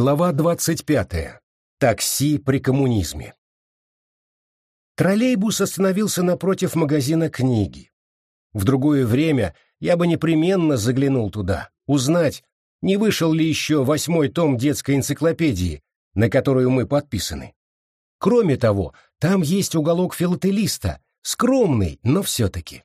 Глава 25. Такси при коммунизме. Троллейбус остановился напротив магазина книги. В другое время я бы непременно заглянул туда, узнать, не вышел ли еще восьмой том детской энциклопедии, на которую мы подписаны. Кроме того, там есть уголок филателиста, скромный, но все-таки.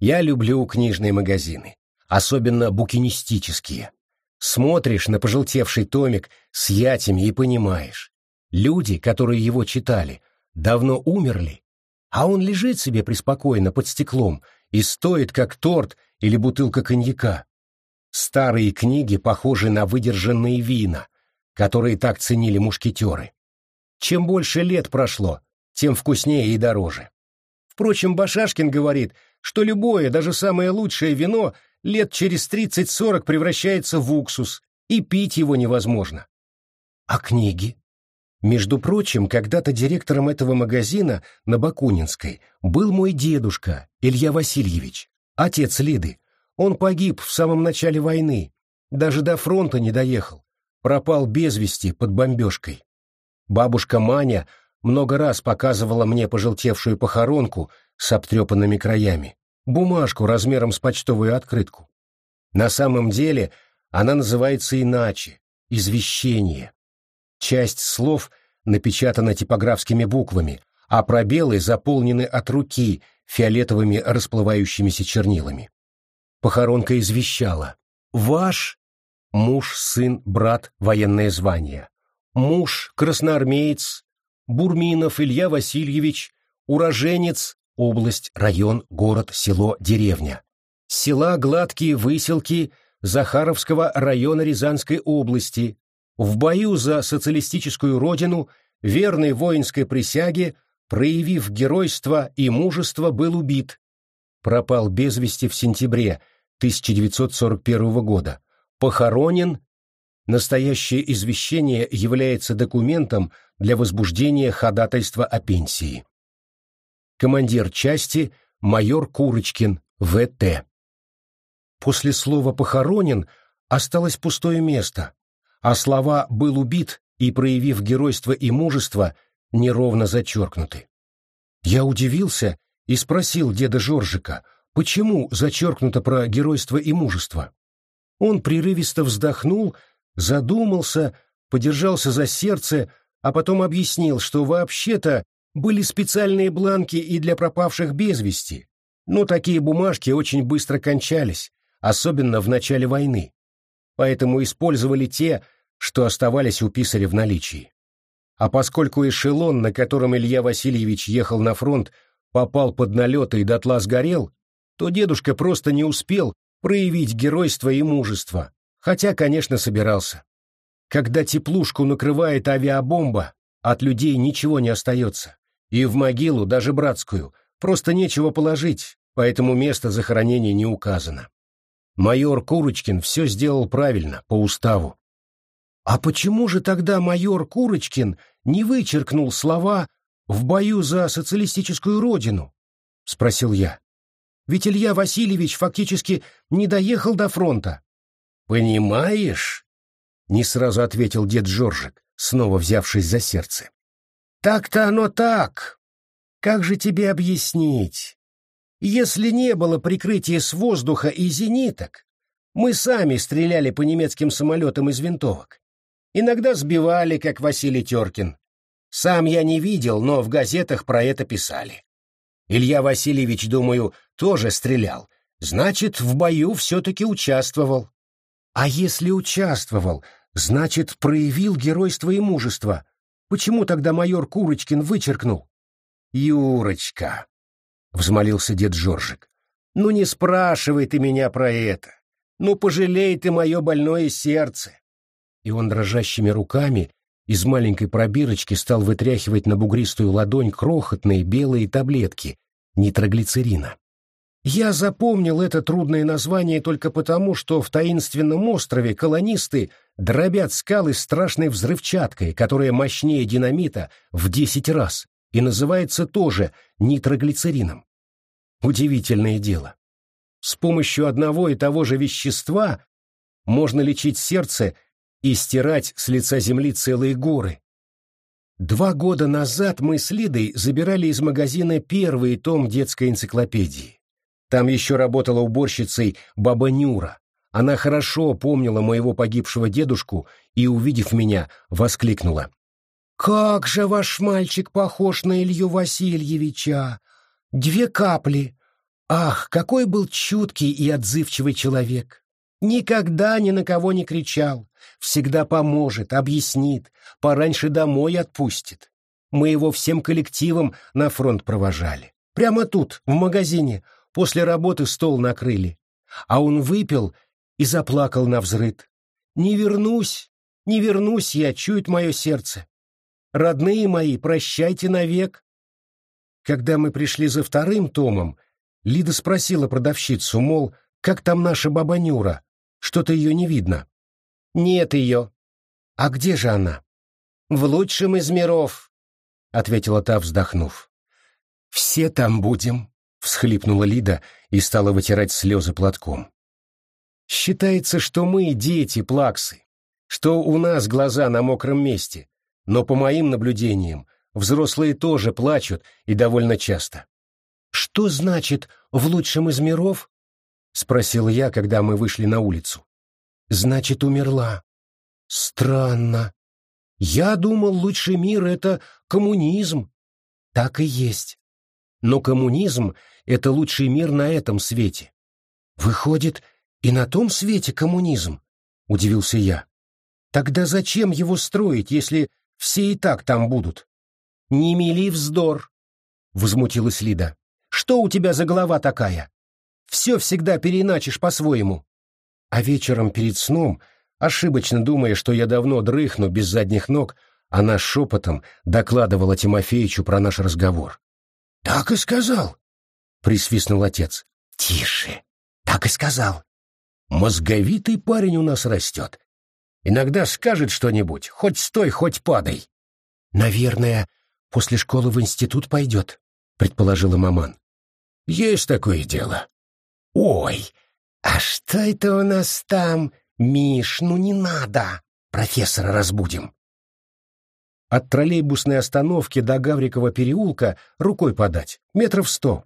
Я люблю книжные магазины, особенно букинистические. Смотришь на пожелтевший томик с ятями и понимаешь. Люди, которые его читали, давно умерли, а он лежит себе преспокойно под стеклом и стоит как торт или бутылка коньяка. Старые книги похожи на выдержанные вина, которые так ценили мушкетеры. Чем больше лет прошло, тем вкуснее и дороже. Впрочем, Башашкин говорит, что любое, даже самое лучшее вино лет через 30-40 превращается в уксус, и пить его невозможно. А книги? Между прочим, когда-то директором этого магазина на Бакунинской был мой дедушка, Илья Васильевич, отец Лиды. Он погиб в самом начале войны, даже до фронта не доехал, пропал без вести под бомбежкой. Бабушка Маня много раз показывала мне пожелтевшую похоронку с обтрепанными краями бумажку размером с почтовую открытку. На самом деле она называется иначе — извещение. Часть слов напечатана типографскими буквами, а пробелы заполнены от руки фиолетовыми расплывающимися чернилами. Похоронка извещала «Ваш муж, сын, брат, военное звание, муж, красноармеец, Бурминов Илья Васильевич, уроженец область, район, город, село, деревня. Села Гладкие Выселки Захаровского района Рязанской области. В бою за социалистическую родину, верной воинской присяге, проявив геройство и мужество, был убит. Пропал без вести в сентябре 1941 года. Похоронен. Настоящее извещение является документом для возбуждения ходатайства о пенсии командир части майор Курочкин, В.Т. После слова «похоронен» осталось пустое место, а слова «был убит» и, проявив геройство и мужество, неровно зачеркнуты. Я удивился и спросил деда Жоржика, почему зачеркнуто про геройство и мужество. Он прерывисто вздохнул, задумался, подержался за сердце, а потом объяснил, что вообще-то были специальные бланки и для пропавших без вести, но такие бумажки очень быстро кончались, особенно в начале войны. Поэтому использовали те, что оставались у писаря в наличии. А поскольку эшелон, на котором Илья Васильевич ехал на фронт, попал под налеты и дотла сгорел, то дедушка просто не успел проявить геройство и мужество, хотя, конечно, собирался. Когда теплушку накрывает авиабомба, от людей ничего не остается. И в могилу, даже братскую, просто нечего положить, поэтому место захоронения не указано. Майор Курочкин все сделал правильно, по уставу. А почему же тогда майор Курочкин не вычеркнул слова «в бою за социалистическую родину»? — спросил я. Ведь Илья Васильевич фактически не доехал до фронта. «Понимаешь?» — не сразу ответил дед Жоржик, снова взявшись за сердце. Так-то оно так. Как же тебе объяснить? Если не было прикрытия с воздуха и зениток, мы сами стреляли по немецким самолетам из винтовок. Иногда сбивали, как Василий Теркин. Сам я не видел, но в газетах про это писали. Илья Васильевич, думаю, тоже стрелял. Значит, в бою все-таки участвовал. А если участвовал, значит, проявил геройство и мужество, Почему тогда майор Курочкин вычеркнул? Юрочка, взмолился дед Жоржик, ну не спрашивай ты меня про это. Ну пожалей ты мое больное сердце. И он дрожащими руками из маленькой пробирочки стал вытряхивать на бугристую ладонь крохотные белые таблетки нитроглицерина. Я запомнил это трудное название только потому, что в таинственном острове колонисты дробят скалы страшной взрывчаткой, которая мощнее динамита в десять раз и называется тоже нитроглицерином. Удивительное дело. С помощью одного и того же вещества можно лечить сердце и стирать с лица земли целые горы. Два года назад мы с Лидой забирали из магазина первый том детской энциклопедии. Там еще работала уборщицей баба Нюра. Она хорошо помнила моего погибшего дедушку и, увидев меня, воскликнула. «Как же ваш мальчик похож на Илью Васильевича! Две капли! Ах, какой был чуткий и отзывчивый человек! Никогда ни на кого не кричал, всегда поможет, объяснит, пораньше домой отпустит. Мы его всем коллективом на фронт провожали. Прямо тут, в магазине, после работы стол накрыли. А он выпил и заплакал на взрыд. «Не вернусь, не вернусь я, чует мое сердце. Родные мои, прощайте навек». Когда мы пришли за вторым томом, Лида спросила продавщицу, мол, как там наша баба Нюра? Что-то ее не видно. «Нет ее». «А где же она?» «В лучшем из миров», — ответила та, вздохнув. «Все там будем», — всхлипнула Лида и стала вытирать слезы платком. Считается, что мы дети плаксы, что у нас глаза на мокром месте, но по моим наблюдениям взрослые тоже плачут и довольно часто. «Что значит «в лучшем из миров»?» — спросил я, когда мы вышли на улицу. «Значит, умерла. Странно. Я думал, лучший мир — это коммунизм. Так и есть. Но коммунизм — это лучший мир на этом свете. Выходит, — и на том свете коммунизм, — удивился я. Тогда зачем его строить, если все и так там будут? Не мели вздор, — возмутилась Лида. Что у тебя за голова такая? Все всегда переиначишь по-своему. А вечером перед сном, ошибочно думая, что я давно дрыхну без задних ног, она шепотом докладывала Тимофеичу про наш разговор. — Так и сказал, — присвистнул отец. — Тише, так и сказал. Мозговитый парень у нас растет. Иногда скажет что-нибудь, хоть стой, хоть падай. Наверное, после школы в институт пойдет, предположила маман. Есть такое дело. Ой, а что это у нас там? Миш, ну не надо. Профессора разбудим. От троллейбусной остановки до Гаврикова переулка рукой подать, метров сто.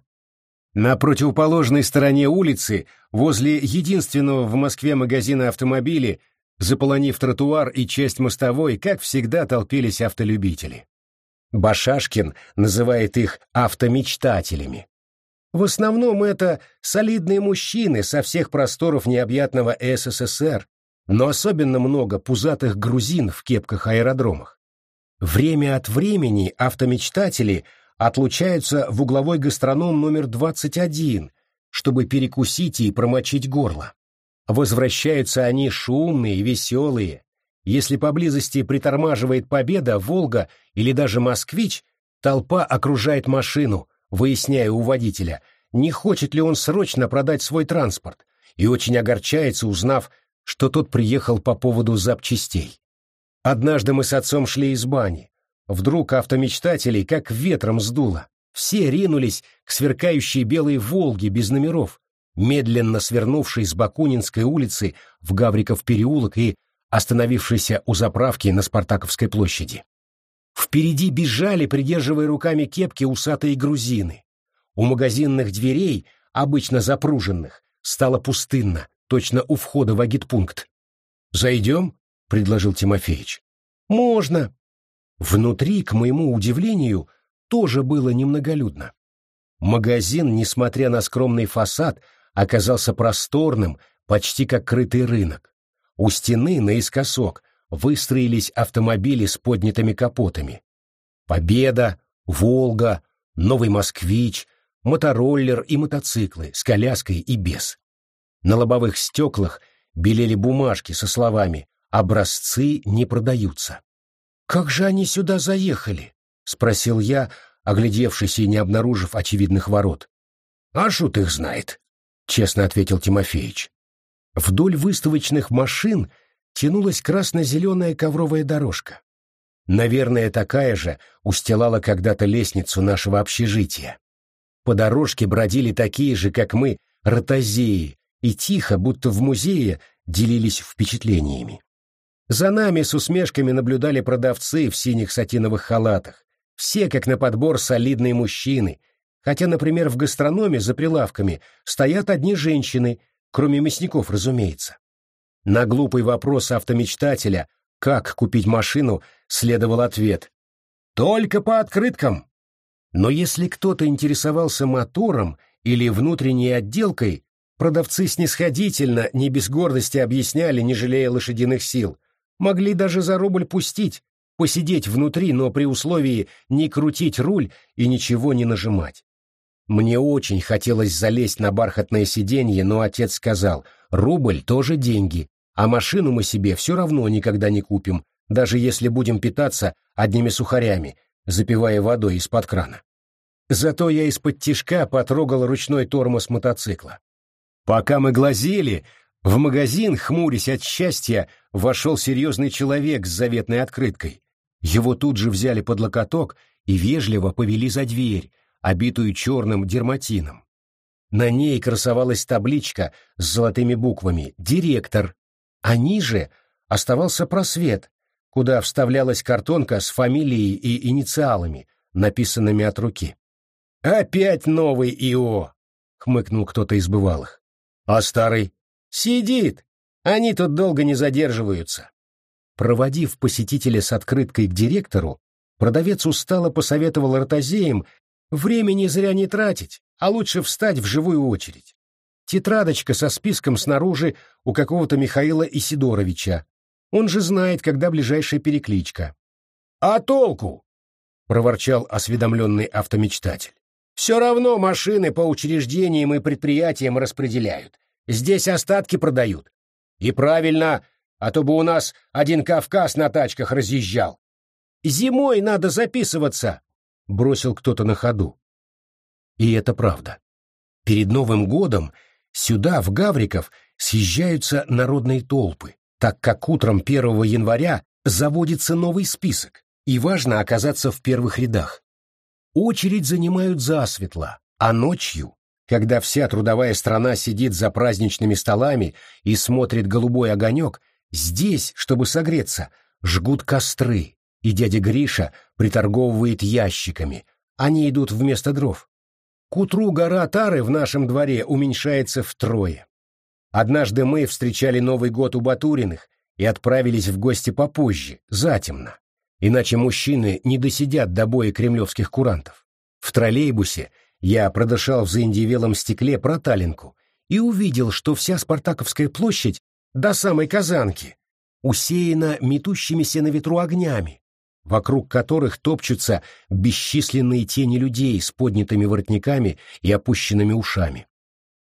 На противоположной стороне улицы, возле единственного в Москве магазина автомобилей, заполонив тротуар и часть мостовой, как всегда толпились автолюбители. Башашкин называет их автомечтателями. В основном это солидные мужчины со всех просторов необъятного СССР, но особенно много пузатых грузин в кепках-аэродромах. Время от времени автомечтатели – отлучаются в угловой гастроном номер 21, чтобы перекусить и промочить горло. Возвращаются они шумные, веселые. Если поблизости притормаживает «Победа», «Волга» или даже «Москвич», толпа окружает машину, выясняя у водителя, не хочет ли он срочно продать свой транспорт, и очень огорчается, узнав, что тот приехал по поводу запчастей. Однажды мы с отцом шли из бани. Вдруг автомечтателей как ветром сдуло. Все ринулись к сверкающей белой «Волге» без номеров, медленно свернувшей с Бакунинской улицы в Гавриков переулок и остановившейся у заправки на Спартаковской площади. Впереди бежали, придерживая руками кепки, усатые грузины. У магазинных дверей, обычно запруженных, стало пустынно, точно у входа в агитпункт. «Зайдем?» — предложил Тимофеич. «Можно», Внутри, к моему удивлению, тоже было немноголюдно. Магазин, несмотря на скромный фасад, оказался просторным, почти как крытый рынок. У стены наискосок выстроились автомобили с поднятыми капотами. Победа, Волга, Новый Москвич, мотороллер и мотоциклы с коляской и без. На лобовых стеклах белели бумажки со словами «Образцы не продаются». «Как же они сюда заехали?» — спросил я, оглядевшись и не обнаружив очевидных ворот. «А шут их знает», — честно ответил Тимофеич. Вдоль выставочных машин тянулась красно-зеленая ковровая дорожка. Наверное, такая же устилала когда-то лестницу нашего общежития. По дорожке бродили такие же, как мы, ротозеи, и тихо, будто в музее, делились впечатлениями. За нами с усмешками наблюдали продавцы в синих сатиновых халатах. Все, как на подбор, солидные мужчины. Хотя, например, в гастрономе за прилавками стоят одни женщины, кроме мясников, разумеется. На глупый вопрос автомечтателя, как купить машину, следовал ответ. «Только по открыткам!» Но если кто-то интересовался мотором или внутренней отделкой, продавцы снисходительно, не без гордости объясняли, не жалея лошадиных сил – Могли даже за рубль пустить, посидеть внутри, но при условии не крутить руль и ничего не нажимать. Мне очень хотелось залезть на бархатное сиденье, но отец сказал, рубль тоже деньги, а машину мы себе все равно никогда не купим, даже если будем питаться одними сухарями, запивая водой из-под крана. Зато я из-под тишка потрогал ручной тормоз мотоцикла. Пока мы глазели, в магазин, хмурясь от счастья, вошел серьезный человек с заветной открыткой. Его тут же взяли под локоток и вежливо повели за дверь, обитую черным дерматином. На ней красовалась табличка с золотыми буквами «Директор», а ниже оставался просвет, куда вставлялась картонка с фамилией и инициалами, написанными от руки. «Опять новый ИО!» — хмыкнул кто-то из бывалых. «А старый?» «Сидит! Они тут долго не задерживаются!» Проводив посетителя с открыткой к директору, продавец устало посоветовал ротозеям времени зря не тратить, а лучше встать в живую очередь. Тетрадочка со списком снаружи у какого-то Михаила Исидоровича. Он же знает, когда ближайшая перекличка. «А толку?» — проворчал осведомленный автомечтатель. «Все равно машины по учреждениям и предприятиям распределяют. Здесь остатки продают. И правильно, а то бы у нас один Кавказ на тачках разъезжал. Зимой надо записываться, бросил кто-то на ходу. И это правда. Перед Новым годом сюда, в Гавриков, съезжаются народные толпы, так как утром 1 января заводится новый список, и важно оказаться в первых рядах. Очередь занимают засветло, а ночью когда вся трудовая страна сидит за праздничными столами и смотрит голубой огонек, здесь, чтобы согреться, жгут костры, и дядя Гриша приторговывает ящиками, они идут вместо дров. К утру гора тары в нашем дворе уменьшается втрое. Однажды мы встречали Новый год у Батуриных и отправились в гости попозже, затемно. Иначе мужчины не досидят до боя кремлевских курантов. В троллейбусе я продышал в заиндевелом стекле проталинку и увидел, что вся Спартаковская площадь до самой Казанки усеяна метущимися на ветру огнями, вокруг которых топчутся бесчисленные тени людей с поднятыми воротниками и опущенными ушами.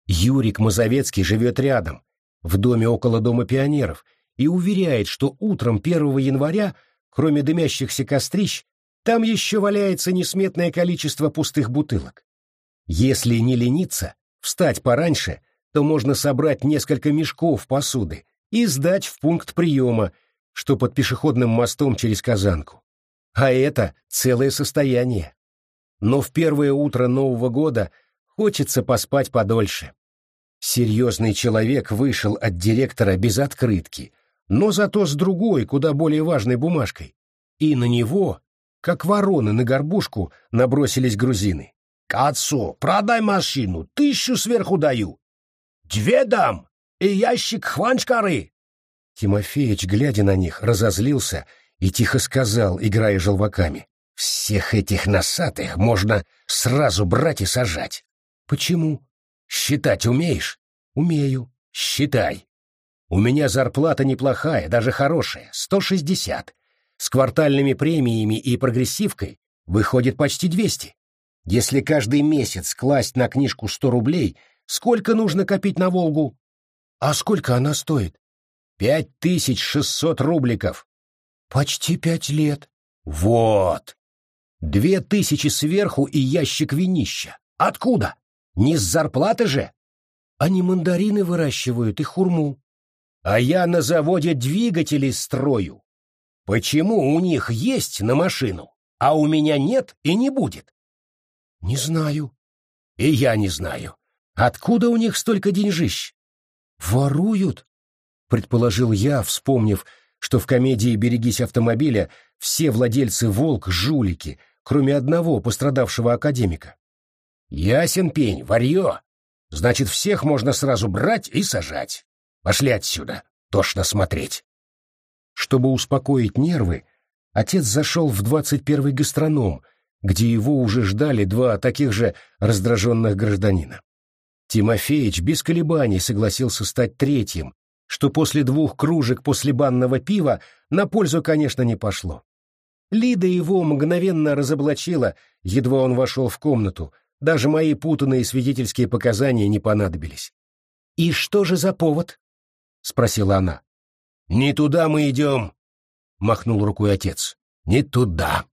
Юрик Мазовецкий живет рядом, в доме около Дома пионеров, и уверяет, что утром 1 января, кроме дымящихся кострищ, там еще валяется несметное количество пустых бутылок. Если не лениться, встать пораньше, то можно собрать несколько мешков посуды и сдать в пункт приема, что под пешеходным мостом через Казанку. А это целое состояние. Но в первое утро Нового года хочется поспать подольше. Серьезный человек вышел от директора без открытки, но зато с другой, куда более важной бумажкой. И на него, как вороны на горбушку, набросились грузины. Кацу, продай машину, тысячу сверху даю. Две дам и ящик хванчкары. Тимофеич, глядя на них, разозлился и тихо сказал, играя желваками. Всех этих носатых можно сразу брать и сажать. Почему? Считать умеешь? Умею. Считай. У меня зарплата неплохая, даже хорошая, сто шестьдесят. С квартальными премиями и прогрессивкой выходит почти двести. Если каждый месяц класть на книжку сто рублей, сколько нужно копить на «Волгу»? А сколько она стоит? Пять тысяч шестьсот рубликов. Почти пять лет. Вот. Две тысячи сверху и ящик винища. Откуда? Не с зарплаты же? Они мандарины выращивают и хурму. А я на заводе двигатели строю. Почему у них есть на машину, а у меня нет и не будет? Не знаю. И я не знаю. Откуда у них столько деньжищ? Воруют, предположил я, вспомнив, что в комедии «Берегись автомобиля» все владельцы «Волк» — жулики, кроме одного пострадавшего академика. Ясен пень, варье. Значит, всех можно сразу брать и сажать. Пошли отсюда, тошно смотреть. Чтобы успокоить нервы, отец зашел в двадцать первый гастроном, где его уже ждали два таких же раздраженных гражданина. Тимофеич без колебаний согласился стать третьим, что после двух кружек после банного пива на пользу, конечно, не пошло. Лида его мгновенно разоблачила, едва он вошел в комнату, даже мои путанные свидетельские показания не понадобились. «И что же за повод?» — спросила она. «Не туда мы идем», — махнул рукой отец. «Не туда».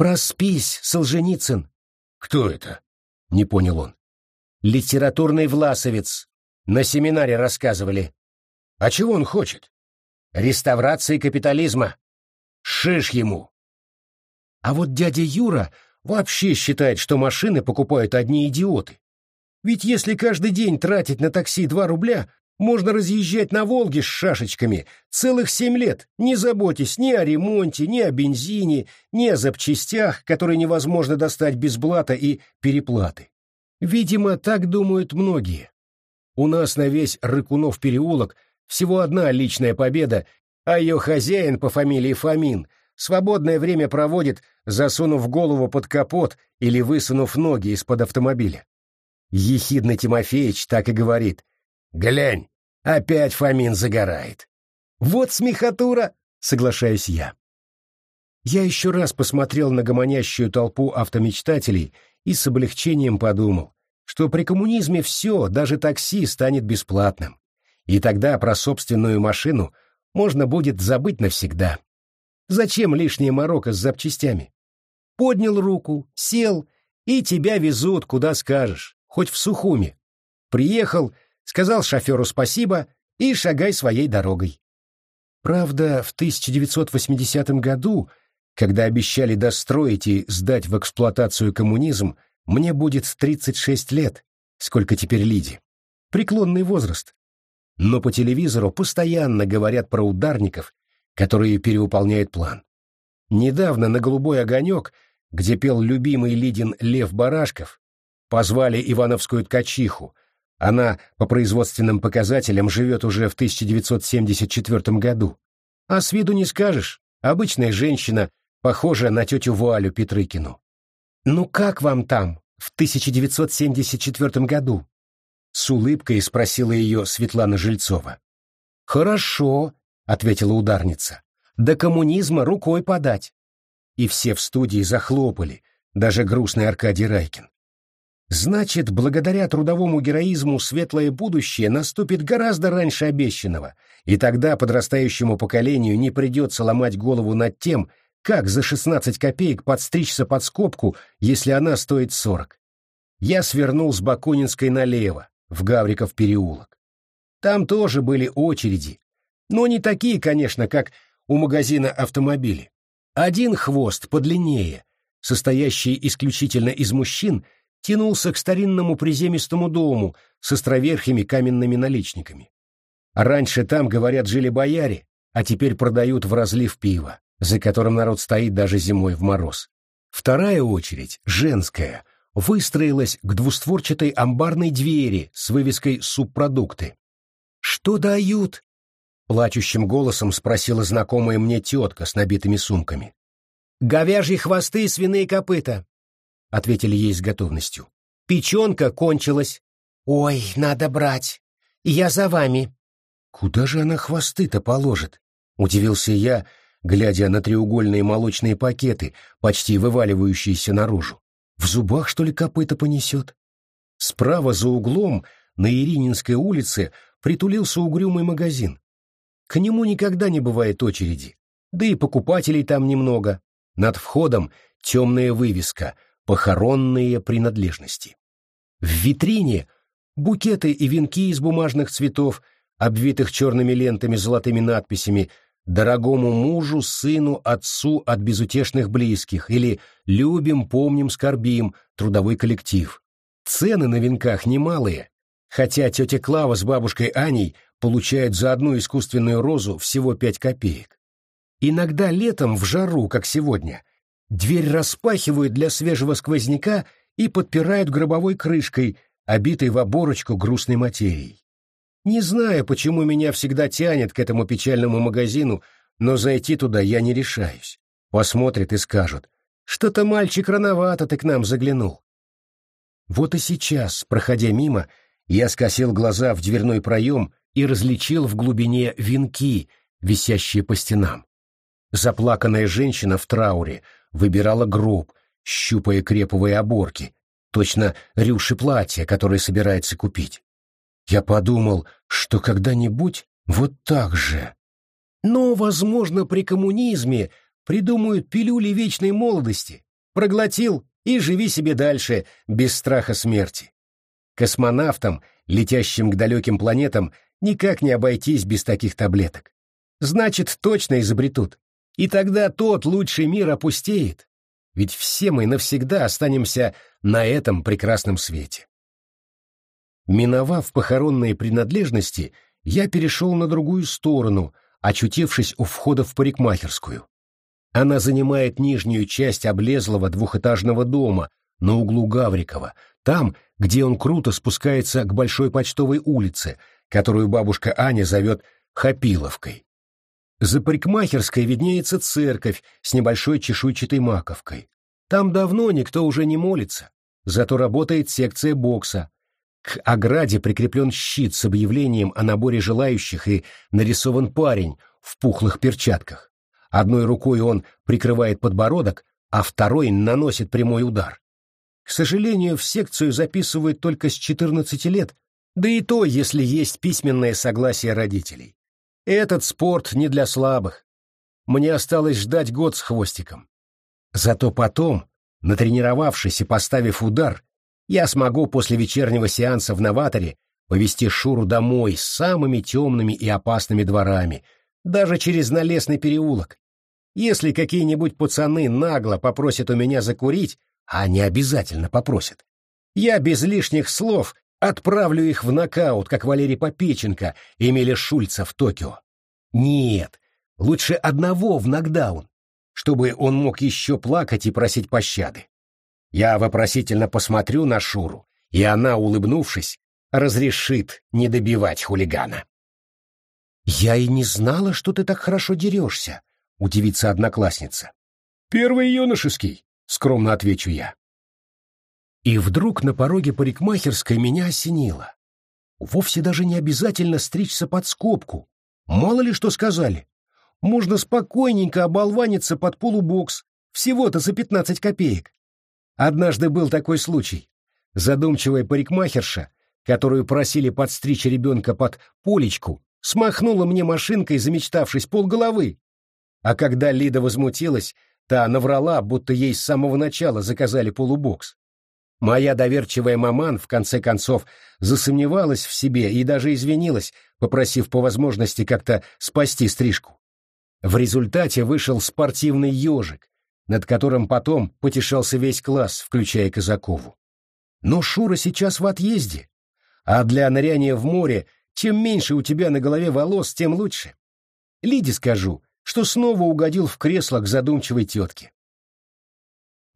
«Проспись, Солженицын». «Кто это?» — не понял он. «Литературный власовец. На семинаре рассказывали». «А чего он хочет?» «Реставрации капитализма». «Шиш ему». А вот дядя Юра вообще считает, что машины покупают одни идиоты. Ведь если каждый день тратить на такси два рубля, можно разъезжать на «Волге» с шашечками целых семь лет, не заботясь ни о ремонте, ни о бензине, ни о запчастях, которые невозможно достать без блата и переплаты. Видимо, так думают многие. У нас на весь Рыкунов переулок всего одна личная победа, а ее хозяин по фамилии Фомин свободное время проводит, засунув голову под капот или высунув ноги из-под автомобиля. Ехидный Тимофеич так и говорит. «Глянь, опять Фомин загорает». «Вот смехотура!» — соглашаюсь я. Я еще раз посмотрел на гомонящую толпу автомечтателей и с облегчением подумал, что при коммунизме все, даже такси, станет бесплатным. И тогда про собственную машину можно будет забыть навсегда. Зачем лишняя морока с запчастями? Поднял руку, сел, и тебя везут, куда скажешь, хоть в Сухуми. Приехал, сказал шоферу спасибо и шагай своей дорогой. Правда, в 1980 году, когда обещали достроить и сдать в эксплуатацию коммунизм, мне будет 36 лет, сколько теперь Лиде. Преклонный возраст. Но по телевизору постоянно говорят про ударников которые перевыполняют план. Недавно на «Голубой огонек», где пел любимый Лидин Лев Барашков, позвали Ивановскую ткачиху. Она по производственным показателям живет уже в 1974 году. А с виду не скажешь, обычная женщина, похожая на тетю Вуалю Петрыкину. «Ну как вам там, в 1974 году?» С улыбкой спросила ее Светлана Жильцова. «Хорошо», ответила ударница. До коммунизма рукой подать. И все в студии захлопали, даже грустный Аркадий Райкин. Значит, благодаря трудовому героизму светлое будущее наступит гораздо раньше обещанного, и тогда подрастающему поколению не придется ломать голову над тем, как за 16 копеек подстричься под скобку, если она стоит 40. Я свернул с Бакунинской налево, в Гавриков переулок. Там тоже были очереди, но не такие, конечно, как у магазина автомобилей. Один хвост подлиннее, состоящий исключительно из мужчин, тянулся к старинному приземистому дому с островерхими каменными наличниками. Раньше там, говорят, жили бояре, а теперь продают в разлив пиво, за которым народ стоит даже зимой в мороз. Вторая очередь, женская, выстроилась к двустворчатой амбарной двери с вывеской «Субпродукты». «Что дают?» Плачущим голосом спросила знакомая мне тетка с набитыми сумками. «Говяжьи хвосты и свиные копыта», — ответили ей с готовностью. «Печенка кончилась». «Ой, надо брать. Я за вами». «Куда же она хвосты-то положит?» — удивился я, глядя на треугольные молочные пакеты, почти вываливающиеся наружу. «В зубах, что ли, копыта понесет?» Справа за углом на Ирининской улице притулился угрюмый магазин. К нему никогда не бывает очереди, да и покупателей там немного. Над входом темная вывеска «Похоронные принадлежности». В витрине букеты и венки из бумажных цветов, обвитых черными лентами с золотыми надписями «Дорогому мужу, сыну, отцу от безутешных близких» или «Любим, помним, скорбим, трудовой коллектив». Цены на венках немалые, хотя тетя Клава с бабушкой Аней получают за одну искусственную розу всего пять копеек. Иногда летом в жару, как сегодня, дверь распахивают для свежего сквозняка и подпирают гробовой крышкой, обитой в оборочку грустной материей. Не знаю, почему меня всегда тянет к этому печальному магазину, но зайти туда я не решаюсь. Посмотрят и скажут, что-то мальчик рановато ты к нам заглянул. Вот и сейчас, проходя мимо, я скосил глаза в дверной проем и различил в глубине венки, висящие по стенам. Заплаканная женщина в трауре выбирала гроб, щупая креповые оборки, точно рюши платья, которое собирается купить. Я подумал, что когда-нибудь вот так же. Но, возможно, при коммунизме придумают пилюли вечной молодости. Проглотил и живи себе дальше, без страха смерти. Космонавтам, летящим к далеким планетам, никак не обойтись без таких таблеток. Значит, точно изобретут. И тогда тот лучший мир опустеет. Ведь все мы навсегда останемся на этом прекрасном свете. Миновав похоронные принадлежности, я перешел на другую сторону, очутившись у входа в парикмахерскую. Она занимает нижнюю часть облезлого двухэтажного дома на углу Гаврикова, там, где он круто спускается к Большой почтовой улице, которую бабушка Аня зовет Хапиловкой. За парикмахерской виднеется церковь с небольшой чешуйчатой маковкой. Там давно никто уже не молится, зато работает секция бокса, к ограде прикреплен щит с объявлением о наборе желающих и нарисован парень в пухлых перчатках. Одной рукой он прикрывает подбородок, а второй наносит прямой удар. К сожалению, в секцию записывают только с 14 лет, да и то, если есть письменное согласие родителей. Этот спорт не для слабых. Мне осталось ждать год с хвостиком. Зато потом, натренировавшись и поставив удар, я смогу после вечернего сеанса в новаторе повести Шуру домой с самыми темными и опасными дворами, даже через налесный переулок. Если какие-нибудь пацаны нагло попросят у меня закурить, а они обязательно попросят, я без лишних слов отправлю их в нокаут, как Валерий Попеченко Эмиля Шульца в Токио. Нет, лучше одного в нокдаун, чтобы он мог еще плакать и просить пощады. Я вопросительно посмотрю на Шуру, и она, улыбнувшись, разрешит не добивать хулигана. «Я и не знала, что ты так хорошо дерешься», — удивится одноклассница. «Первый юношеский», — скромно отвечу я. И вдруг на пороге парикмахерской меня осенило. Вовсе даже не обязательно стричься под скобку. Мало ли что сказали. Можно спокойненько оболваниться под полубокс, всего-то за пятнадцать копеек. Однажды был такой случай. Задумчивая парикмахерша, которую просили подстричь ребенка под полечку, смахнула мне машинкой, замечтавшись полголовы. А когда Лида возмутилась, та наврала, будто ей с самого начала заказали полубокс. Моя доверчивая маман, в конце концов, засомневалась в себе и даже извинилась, попросив по возможности как-то спасти стрижку. В результате вышел спортивный ежик, над которым потом потешался весь класс, включая Казакову. Но Шура сейчас в отъезде, а для ныряния в море чем меньше у тебя на голове волос, тем лучше. Лиде скажу, что снова угодил в кресло к задумчивой тетке.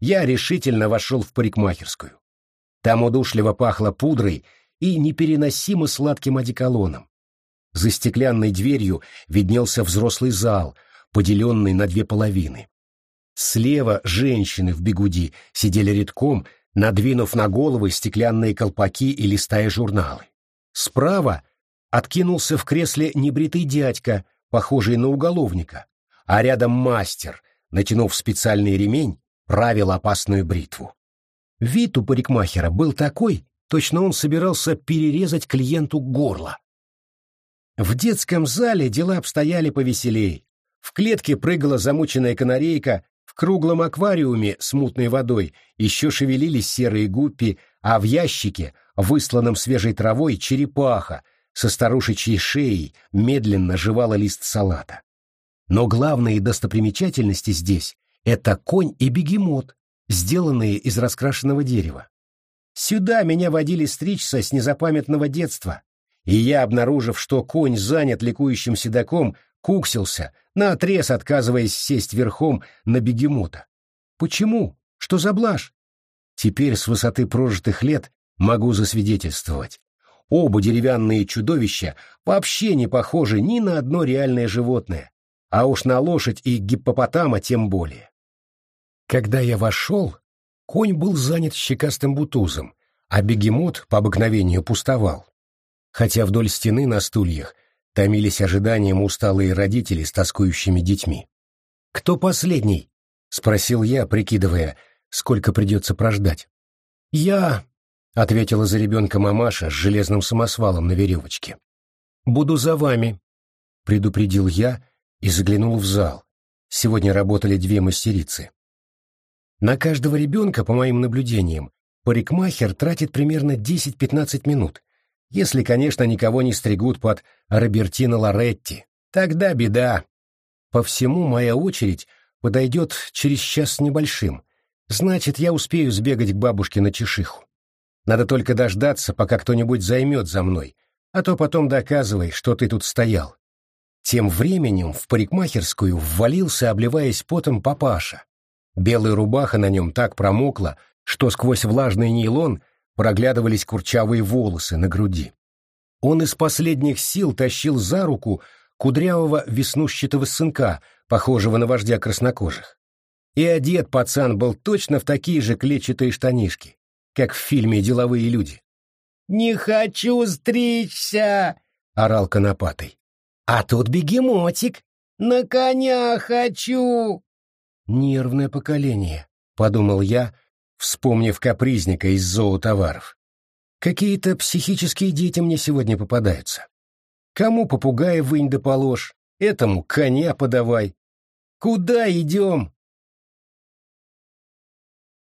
Я решительно вошел в парикмахерскую. Там удушливо пахло пудрой и непереносимо сладким одеколоном. За стеклянной дверью виднелся взрослый зал, поделенный на две половины. Слева женщины в бегуди сидели редком, надвинув на головы стеклянные колпаки и листая журналы. Справа откинулся в кресле небритый дядька, похожий на уголовника, а рядом мастер, натянув специальный ремень, правил опасную бритву. Вид у парикмахера был такой, точно он собирался перерезать клиенту горло. В детском зале дела обстояли повеселей. В клетке прыгала замученная канарейка, в круглом аквариуме с мутной водой еще шевелились серые гуппи, а в ящике, высланном свежей травой, черепаха со старушечьей шеей медленно жевала лист салата. Но главные достопримечательности здесь — это конь и бегемот, сделанные из раскрашенного дерева. Сюда меня водили стричься с незапамятного детства, и я, обнаружив, что конь занят ликующим седаком, куксился, наотрез отказываясь сесть верхом на бегемота. Почему? Что за блажь? Теперь с высоты прожитых лет могу засвидетельствовать. Оба деревянные чудовища вообще не похожи ни на одно реальное животное, а уж на лошадь и гиппопотама тем более. Когда я вошел, конь был занят щекастым бутузом, а бегемот по обыкновению пустовал. Хотя вдоль стены на стульях томились ожиданием усталые родители с тоскующими детьми. «Кто последний?» — спросил я, прикидывая, сколько придется прождать. «Я», — ответила за ребенка мамаша с железным самосвалом на веревочке. «Буду за вами», — предупредил я и заглянул в зал. Сегодня работали две мастерицы. На каждого ребенка, по моим наблюдениям, парикмахер тратит примерно 10-15 минут, если, конечно, никого не стригут под Робертино Лоретти. Тогда беда. По всему моя очередь подойдет через час с небольшим. Значит, я успею сбегать к бабушке на чешиху. Надо только дождаться, пока кто-нибудь займет за мной, а то потом доказывай, что ты тут стоял. Тем временем в парикмахерскую ввалился, обливаясь потом, папаша. Белая рубаха на нем так промокла, что сквозь влажный нейлон проглядывались курчавые волосы на груди. Он из последних сил тащил за руку кудрявого веснущатого сынка, похожего на вождя краснокожих. И одет пацан был точно в такие же клетчатые штанишки, как в фильме «Деловые люди». «Не хочу стричься!» — орал конопатый. «А тут бегемотик! На коня хочу!» «Нервное поколение», — подумал я, вспомнив капризника из зоотоваров. «Какие-то психические дети мне сегодня попадаются. Кому попугая вынь да положь, этому коня подавай. Куда идем?»